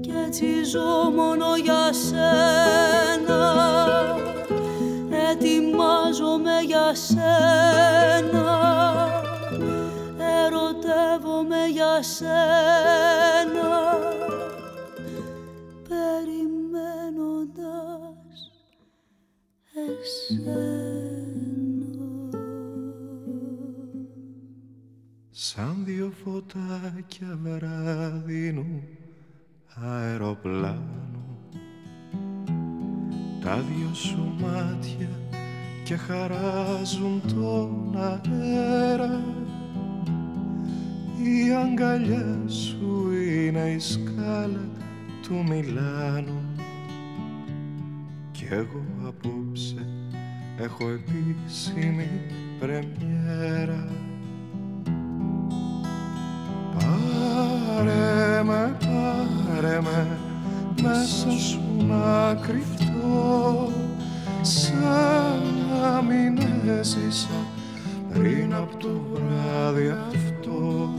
Κι έτσι ζω μόνο για σένα. Ετοιμάζομαι για σένα. Ερωτεύομαι για σένα. Περιμένοντας Σαν δύο φωτάκια βραδινού αεροπλάνου Τα δυο σου μάτια και χαράζουν τον αέρα. Η αγκαλιά σου είναι η σκάλα του Μιλάνου. Κι εγώ απόψε έχω επίσημη πρεμιέρα Πάρε με, πάρε με, μέσα σου να κρυφτώ. Σαν να μην έζησα πριν από το βράδυ αυτό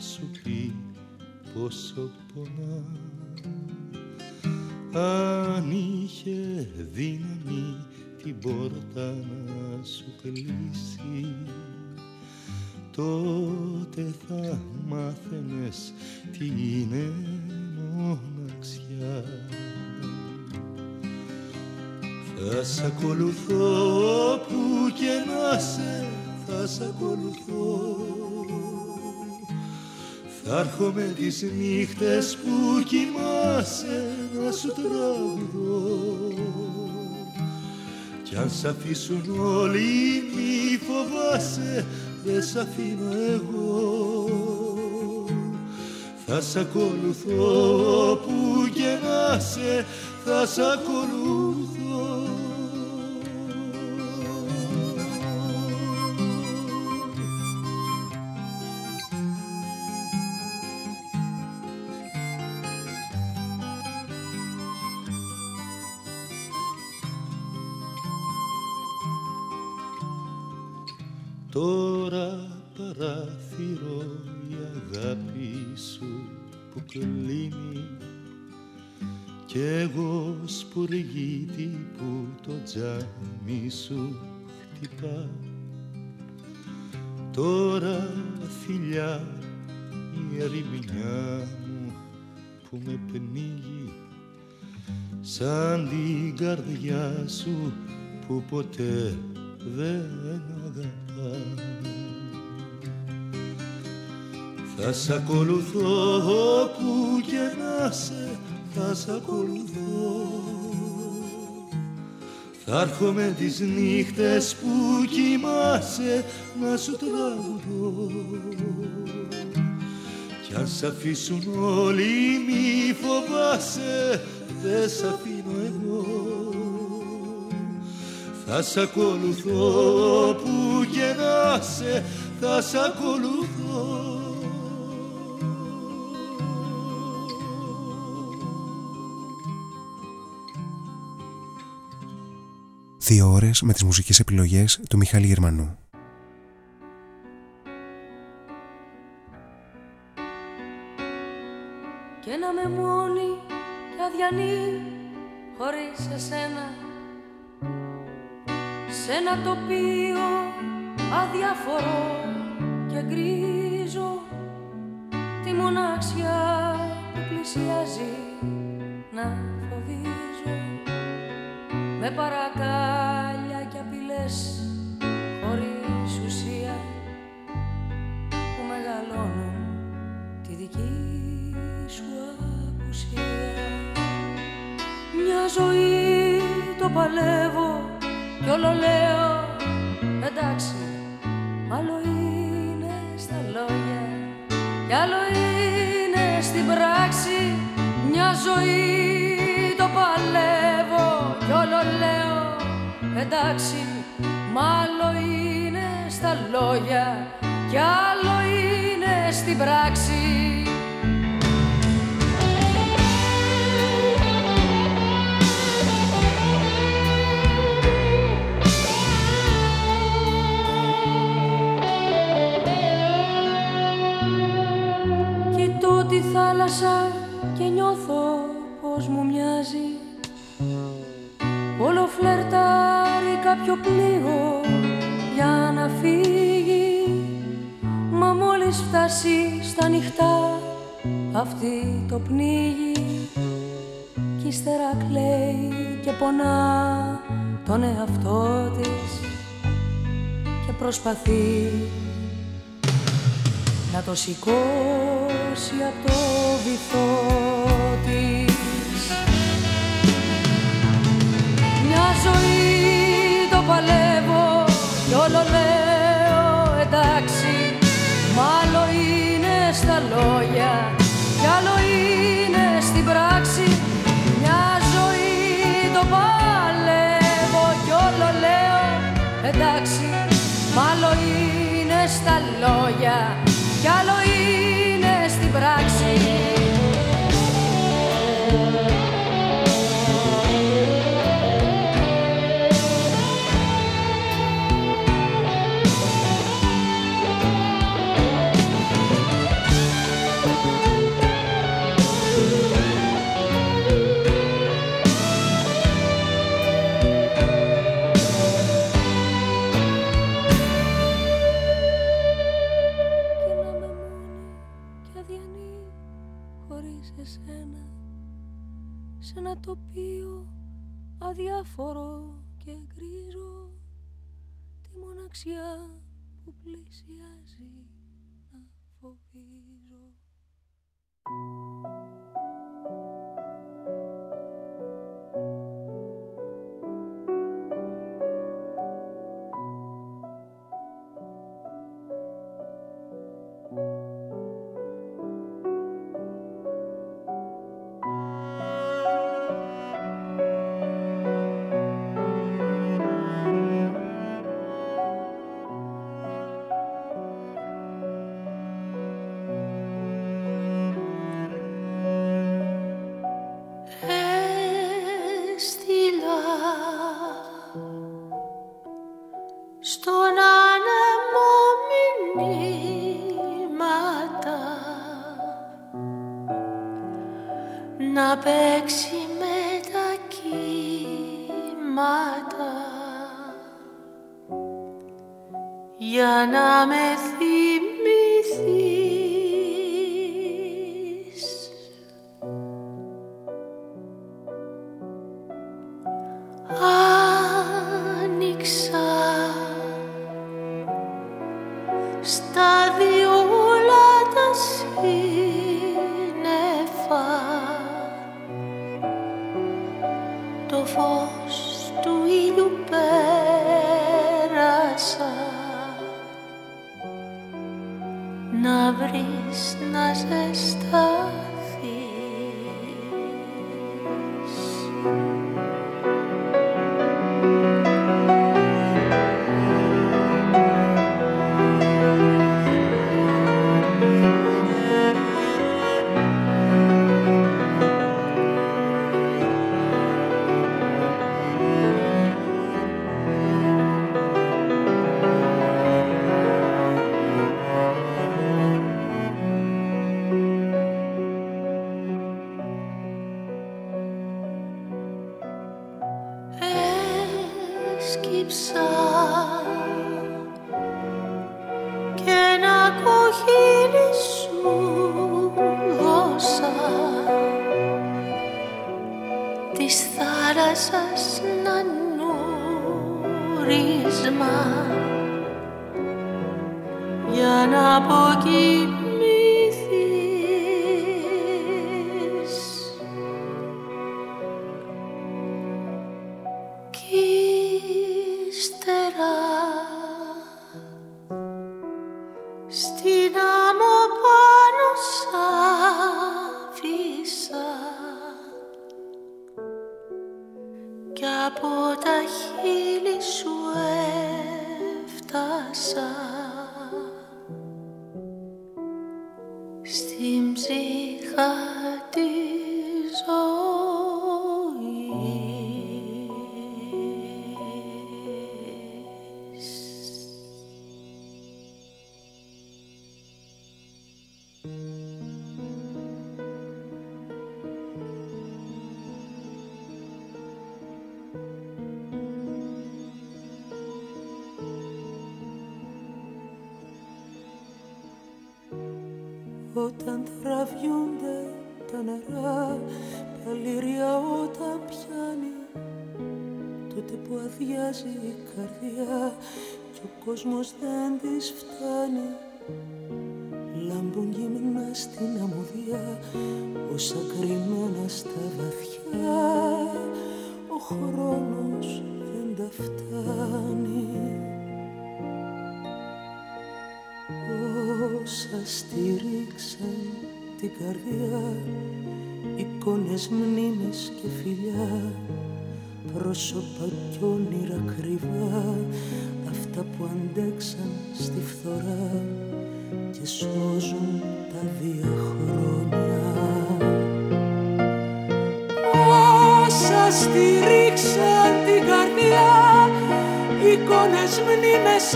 σου πει πόσο πονά. Αν είχε δύναμη την πόρτα να σου κλείσει τότε θα μάθαινες τι είναι μοναξιά. Θα σ' ακολουθώ που και να σε θα σ' ακολουθώ Θα έρχομαι τις νύχτες που κοιμάσαι να σου τραγουδώ. Κι αν σ' αφήσουν όλοι μη φοβάσαι δεν σ' αφήνω εγώ. Θα σ' ακολουθώ που και να σε θα σ' ακολουθώ που κλείνει κι εγώ σπουργίτη που το τζάμι σου χτυπά. Τώρα φιλιά η ερημινιά μου που με πνίγει σαν την καρδιά σου που ποτέ δεν αγαπά Θα σ' ακολουθώ που και να σε θα σ' ακολουθώ. Θα έρχομαι τις νύχτες που κοιμάσαι να σου τραγουδώ. Κι αν σ' αφήσουν όλοι μη φοβάσαι δεν σ' αφήνω εγώ. Θα σ' ακολουθώ που και να σε θα σ' ακολουθώ Δύο ώρες με τις μουσικές επιλογές του Μιχάλη Γερμανού. Και να με μόνη και αδιανή χωρίς εσένα σε ένα τοπίο αδιαφορό και γκρίζο τη μοναξιά που πλησιάζει να φοβίζω με παρακάλια και απειλές χωρίς ουσία που μεγαλώνουν τη δική σου απουσία. Μια ζωή το παλεύω κι όλο λέω εντάξει άλλο είναι στα λόγια κι άλλο είναι στην πράξη. Μια ζωή το παλεύω. κι όλο λέω εντάξει μάλλον είναι στα λόγια κι άλλο είναι στην πράξη. Κοιτώ τη θάλασσα και νιώθω πως μου μοιάζει. Όλο φλερτάρει κάποιο πλοίο για να φύγει Μα μόλις φτάσει στα νυχτά αυτή το πνίγει Κι ύστερα κλαίει και πονά τον εαυτό της προσπαθεί να το σηκώσει από το βυθό της. Μια ζωή το παλεύω κι όλο λέω εντάξει μάλλον είναι στα λόγια κι άλλο είναι στην πράξη. Μια ζωή το παλεύω κι όλο λέω εντάξει μάλλον είναι στα λόγια κι άλλο είναι στην πράξη αδιάφορο και γκρίζο τη μοναξιά όταν τραβιούνται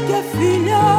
και φιλιά.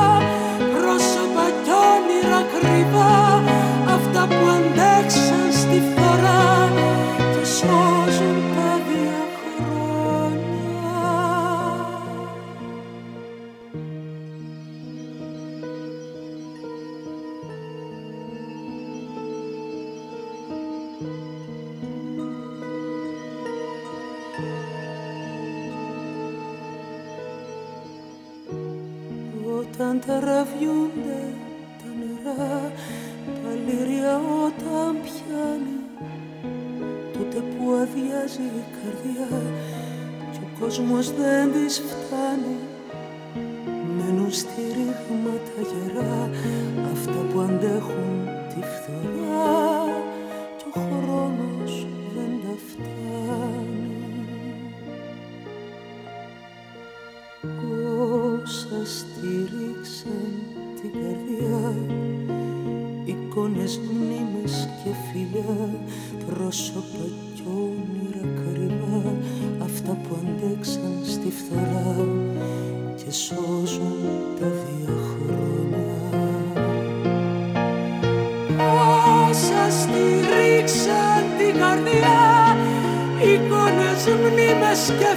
Πολλές και φιλιά, πρόσωπα κι όνειρα Αυτά που αντέξαν στη φθορά και σώζουν τα διαχρόνια Όσα στηρίξαν την καρδιά, εικόνες, μνήμες και